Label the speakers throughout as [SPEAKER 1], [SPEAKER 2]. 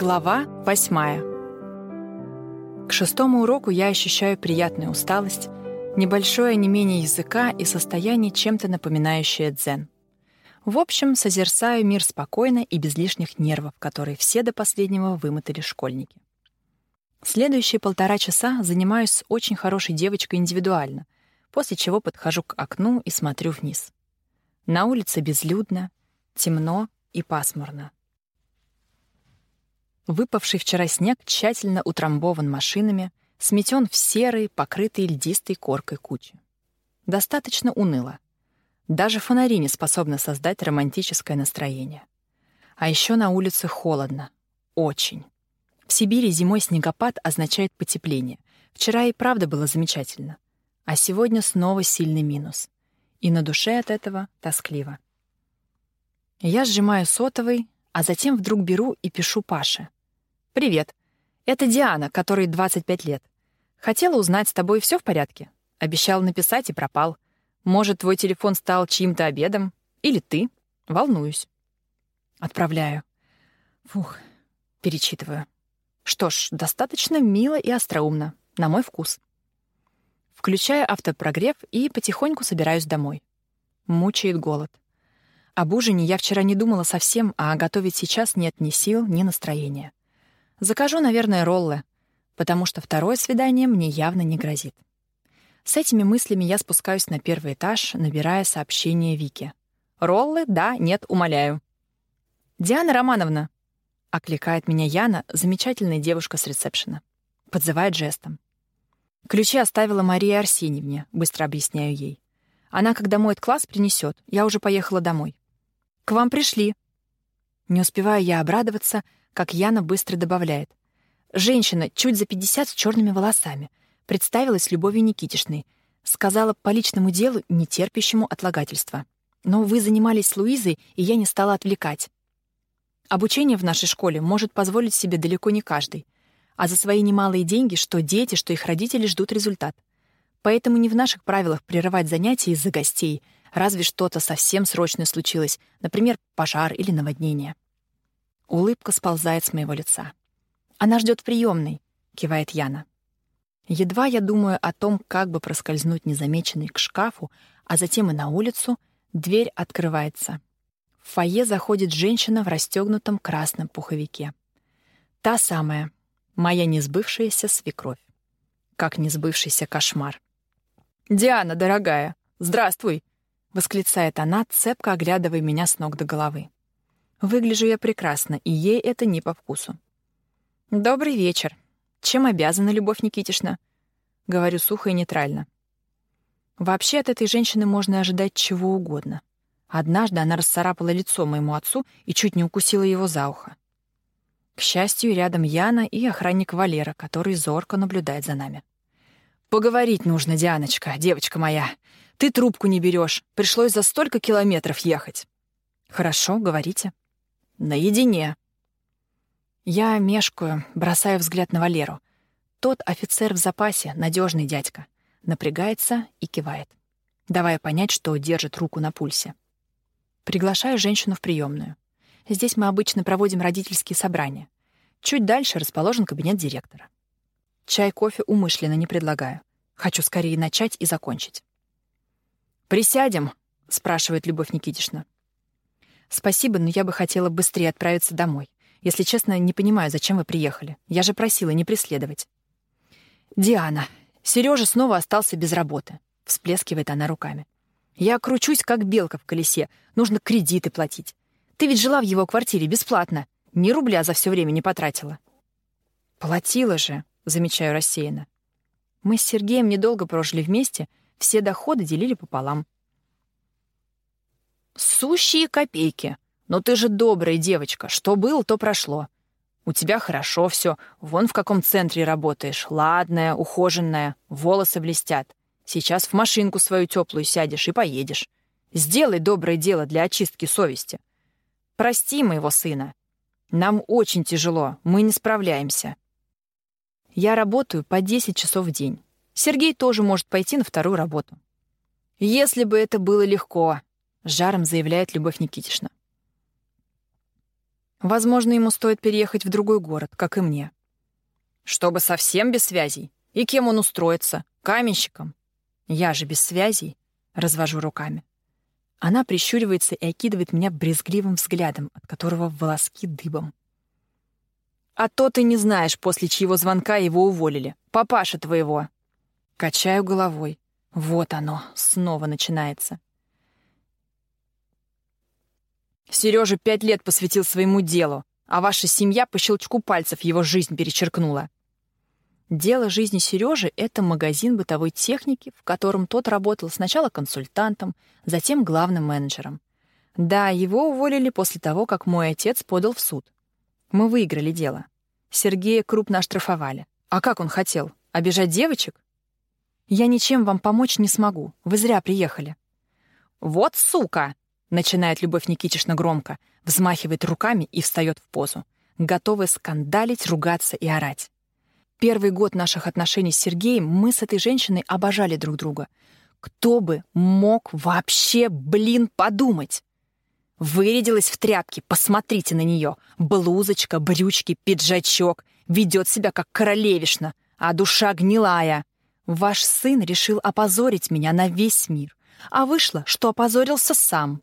[SPEAKER 1] Глава восьмая. К шестому уроку я ощущаю приятную усталость, небольшое онемение языка и состояние, чем-то напоминающее дзен. В общем, созерцаю мир спокойно и без лишних нервов, которые все до последнего вымотали школьники. Следующие полтора часа занимаюсь с очень хорошей девочкой индивидуально, после чего подхожу к окну и смотрю вниз. На улице безлюдно, темно и пасмурно. Выпавший вчера снег тщательно утрамбован машинами, сметен в серые, покрытые льдистой коркой кучи. Достаточно уныло. Даже фонари не способны создать романтическое настроение. А еще на улице холодно. Очень. В Сибири зимой снегопад означает потепление. Вчера и правда было замечательно. А сегодня снова сильный минус. И на душе от этого тоскливо. Я сжимаю сотовый, а затем вдруг беру и пишу Паше — «Привет. Это Диана, которой 25 лет. Хотела узнать, с тобой все в порядке? Обещал написать и пропал. Может, твой телефон стал чьим-то обедом? Или ты? Волнуюсь». Отправляю. Фух, перечитываю. Что ж, достаточно мило и остроумно, на мой вкус. Включаю автопрогрев и потихоньку собираюсь домой. Мучает голод. Об ужине я вчера не думала совсем, а готовить сейчас нет ни сил, ни настроения. Закажу, наверное, роллы, потому что второе свидание мне явно не грозит. С этими мыслями я спускаюсь на первый этаж, набирая сообщение Вике. «Роллы? Да, нет, умоляю». «Диана Романовна!» — окликает меня Яна, замечательная девушка с ресепшена. Подзывает жестом. «Ключи оставила Мария Арсеньевне», — быстро объясняю ей. «Она, когда моет класс, принесет. Я уже поехала домой». «К вам пришли». Не успеваю я обрадоваться — как Яна быстро добавляет. Женщина, чуть за 50 с черными волосами, представилась Любовью Никитишной, сказала по личному делу, не терпящему отлагательства. Но вы занимались с Луизой, и я не стала отвлекать. Обучение в нашей школе может позволить себе далеко не каждый. А за свои немалые деньги что дети, что их родители ждут результат. Поэтому не в наших правилах прерывать занятия из-за гостей, разве что-то совсем срочное случилось, например, пожар или наводнение. Улыбка сползает с моего лица. «Она ждет приемной», — кивает Яна. Едва я думаю о том, как бы проскользнуть незамеченной к шкафу, а затем и на улицу, дверь открывается. В фойе заходит женщина в расстегнутом красном пуховике. Та самая, моя несбывшаяся свекровь. Как несбывшийся кошмар. «Диана, дорогая, здравствуй!» — восклицает она, цепко оглядывая меня с ног до головы. Выгляжу я прекрасно, и ей это не по вкусу. «Добрый вечер. Чем обязана, Любовь Никитишна?» Говорю сухо и нейтрально. Вообще от этой женщины можно ожидать чего угодно. Однажды она расцарапала лицо моему отцу и чуть не укусила его за ухо. К счастью, рядом Яна и охранник Валера, который зорко наблюдает за нами. «Поговорить нужно, Дианочка, девочка моя. Ты трубку не берешь. Пришлось за столько километров ехать». «Хорошо, говорите». Наедине. Я мешкаю, бросаю взгляд на Валеру. Тот офицер в запасе, надежный дядька. Напрягается и кивает, давая понять, что держит руку на пульсе. Приглашаю женщину в приемную. Здесь мы обычно проводим родительские собрания. Чуть дальше расположен кабинет директора. Чай, кофе умышленно не предлагаю. Хочу скорее начать и закончить. «Присядем?» — спрашивает Любовь Никитишна. «Спасибо, но я бы хотела быстрее отправиться домой. Если честно, не понимаю, зачем вы приехали. Я же просила не преследовать». «Диана, Сережа снова остался без работы», — всплескивает она руками. «Я кручусь, как белка в колесе. Нужно кредиты платить. Ты ведь жила в его квартире бесплатно. Ни рубля за все время не потратила». «Платила же», — замечаю рассеянно. «Мы с Сергеем недолго прожили вместе, все доходы делили пополам. Сущие копейки. Но ты же добрая девочка. Что было, то прошло. У тебя хорошо все. Вон в каком центре работаешь. Ладная, ухоженная. Волосы блестят. Сейчас в машинку свою теплую сядешь и поедешь. Сделай доброе дело для очистки совести. Прости моего сына. Нам очень тяжело. Мы не справляемся. Я работаю по 10 часов в день. Сергей тоже может пойти на вторую работу. Если бы это было легко, — с жаром заявляет Любовь Никитишна. Возможно, ему стоит переехать в другой город, как и мне. Чтобы совсем без связей. И кем он устроится? Каменщиком? Я же без связей. Развожу руками. Она прищуривается и окидывает меня брезгливым взглядом, от которого волоски дыбом. «А то ты не знаешь, после чьего звонка его уволили. Папаша твоего». Качаю головой. Вот оно, снова начинается. Сережа пять лет посвятил своему делу, а ваша семья по щелчку пальцев его жизнь перечеркнула. Дело жизни Сережи — это магазин бытовой техники, в котором тот работал сначала консультантом, затем главным менеджером. Да, его уволили после того, как мой отец подал в суд. Мы выиграли дело. Сергея крупно оштрафовали. А как он хотел? Обижать девочек? Я ничем вам помочь не смогу. Вы зря приехали. Вот сука! Начинает Любовь Никитична громко, взмахивает руками и встает в позу, готовая скандалить, ругаться и орать. Первый год наших отношений с Сергеем мы с этой женщиной обожали друг друга. Кто бы мог вообще, блин, подумать? Вырядилась в тряпке, посмотрите на нее. Блузочка, брючки, пиджачок. Ведет себя как королевишна, а душа гнилая. Ваш сын решил опозорить меня на весь мир. А вышло, что опозорился сам.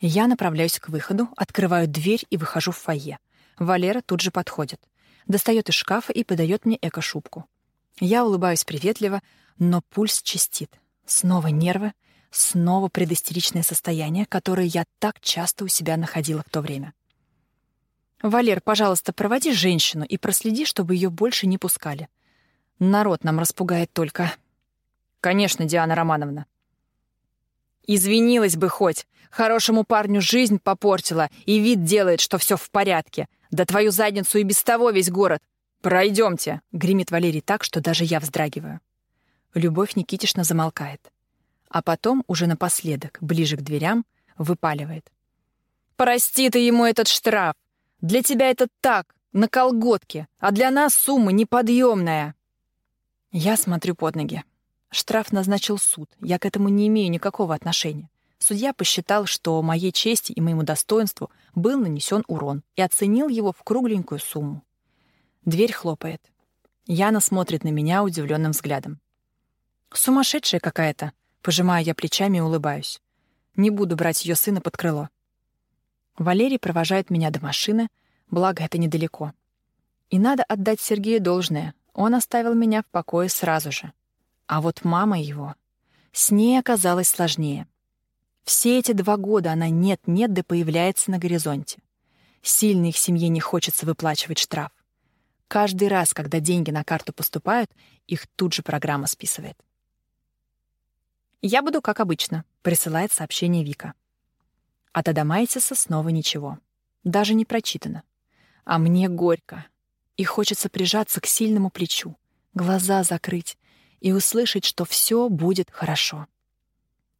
[SPEAKER 1] Я направляюсь к выходу, открываю дверь и выхожу в фойе. Валера тут же подходит достает из шкафа и подает мне эко-шубку. Я улыбаюсь приветливо, но пульс чистит. Снова нервы, снова предыстеричное состояние, которое я так часто у себя находила в то время. «Валер, пожалуйста, проводи женщину и проследи, чтобы ее больше не пускали. Народ нам распугает только...» «Конечно, Диана Романовна». «Извинилась бы хоть. Хорошему парню жизнь попортила и вид делает, что все в порядке. Да твою задницу и без того весь город. Пройдемте, гремит Валерий так, что даже я вздрагиваю. Любовь Никитишна замолкает. А потом, уже напоследок, ближе к дверям, выпаливает. «Прости ты ему этот штраф. Для тебя это так, на колготке, а для нас сумма неподъемная». Я смотрю под ноги. Штраф назначил суд. Я к этому не имею никакого отношения. Судья посчитал, что моей чести и моему достоинству был нанесен урон и оценил его в кругленькую сумму. Дверь хлопает. Яна смотрит на меня удивленным взглядом. «Сумасшедшая какая-то!» Пожимаю я плечами и улыбаюсь. Не буду брать ее сына под крыло. Валерий провожает меня до машины, благо это недалеко. И надо отдать Сергею должное. Он оставил меня в покое сразу же. А вот мама его... С ней оказалось сложнее. Все эти два года она нет-нет да появляется на горизонте. Сильно их семье не хочется выплачивать штраф. Каждый раз, когда деньги на карту поступают, их тут же программа списывает. «Я буду как обычно», — присылает сообщение Вика. От Адамайтиса снова ничего. Даже не прочитано. А мне горько. И хочется прижаться к сильному плечу, глаза закрыть и услышать, что все будет хорошо.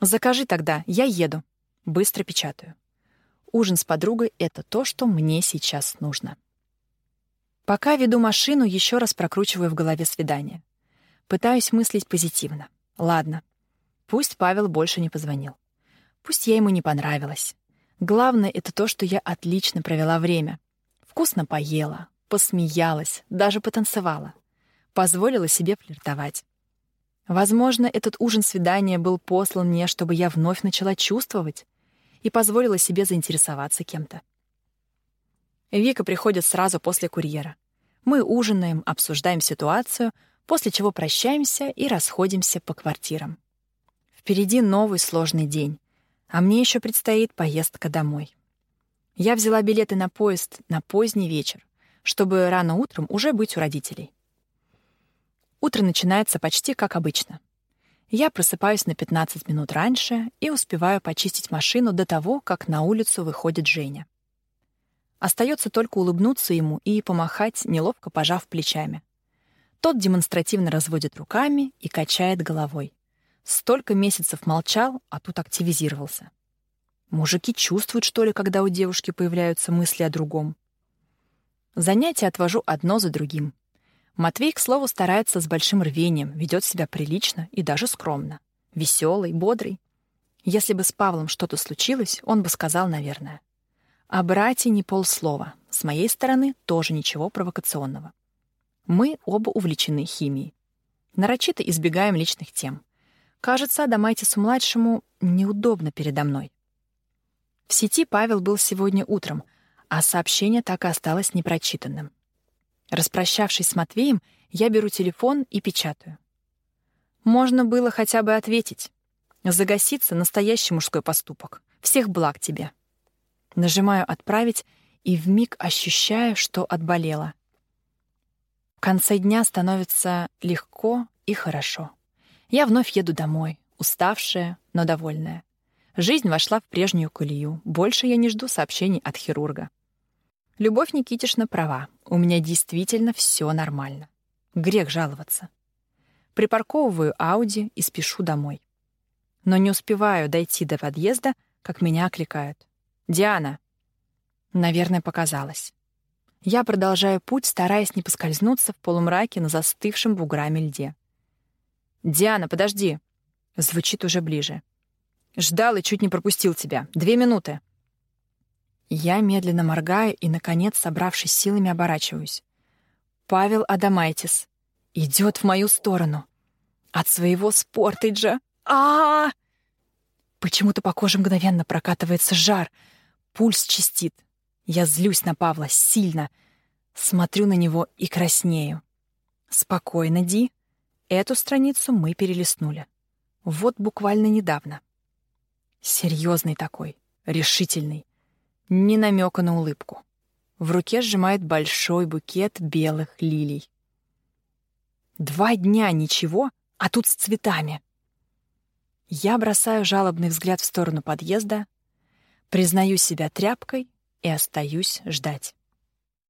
[SPEAKER 1] «Закажи тогда, я еду». Быстро печатаю. Ужин с подругой — это то, что мне сейчас нужно. Пока веду машину, еще раз прокручиваю в голове свидание. Пытаюсь мыслить позитивно. Ладно. Пусть Павел больше не позвонил. Пусть я ему не понравилась. Главное — это то, что я отлично провела время. Вкусно поела, посмеялась, даже потанцевала. Позволила себе флиртовать. Возможно, этот ужин-свидание был послан мне, чтобы я вновь начала чувствовать и позволила себе заинтересоваться кем-то. Вика приходит сразу после курьера. Мы ужинаем, обсуждаем ситуацию, после чего прощаемся и расходимся по квартирам. Впереди новый сложный день, а мне еще предстоит поездка домой. Я взяла билеты на поезд на поздний вечер, чтобы рано утром уже быть у родителей. Утро начинается почти как обычно. Я просыпаюсь на 15 минут раньше и успеваю почистить машину до того, как на улицу выходит Женя. Остается только улыбнуться ему и помахать, неловко пожав плечами. Тот демонстративно разводит руками и качает головой. Столько месяцев молчал, а тут активизировался. Мужики чувствуют, что ли, когда у девушки появляются мысли о другом. Занятия отвожу одно за другим. Матвей, к слову, старается с большим рвением, ведет себя прилично и даже скромно. Веселый, бодрый. Если бы с Павлом что-то случилось, он бы сказал, наверное. О брате не полслова. С моей стороны тоже ничего провокационного. Мы оба увлечены химией. Нарочито избегаем личных тем. Кажется, Адамайтису-младшему неудобно передо мной. В сети Павел был сегодня утром, а сообщение так и осталось непрочитанным. Распрощавшись с Матвеем, я беру телефон и печатаю. Можно было хотя бы ответить. Загаситься — настоящий мужской поступок. Всех благ тебе. Нажимаю «Отправить» и вмиг ощущаю, что отболела. В конце дня становится легко и хорошо. Я вновь еду домой, уставшая, но довольная. Жизнь вошла в прежнюю колею. Больше я не жду сообщений от хирурга. Любовь Никитишна права. У меня действительно все нормально. Грех жаловаться. Припарковываю Ауди и спешу домой. Но не успеваю дойти до подъезда, как меня окликают. «Диана!» Наверное, показалось. Я продолжаю путь, стараясь не поскользнуться в полумраке на застывшем буграми льде. «Диана, подожди!» Звучит уже ближе. «Ждал и чуть не пропустил тебя. Две минуты!» Я медленно моргаю и, наконец, собравшись силами, оборачиваюсь. Павел Адамайтис идет в мою сторону. От своего спортейджа. а, -а, -а! Почему-то по коже мгновенно прокатывается жар. Пульс чистит. Я злюсь на Павла сильно. Смотрю на него и краснею. Спокойно, Ди. Эту страницу мы перелистнули. Вот буквально недавно. Серьезный такой, решительный. Ни намека на улыбку. В руке сжимает большой букет белых лилий. Два дня ничего, а тут с цветами. Я бросаю жалобный взгляд в сторону подъезда, признаю себя тряпкой и остаюсь ждать.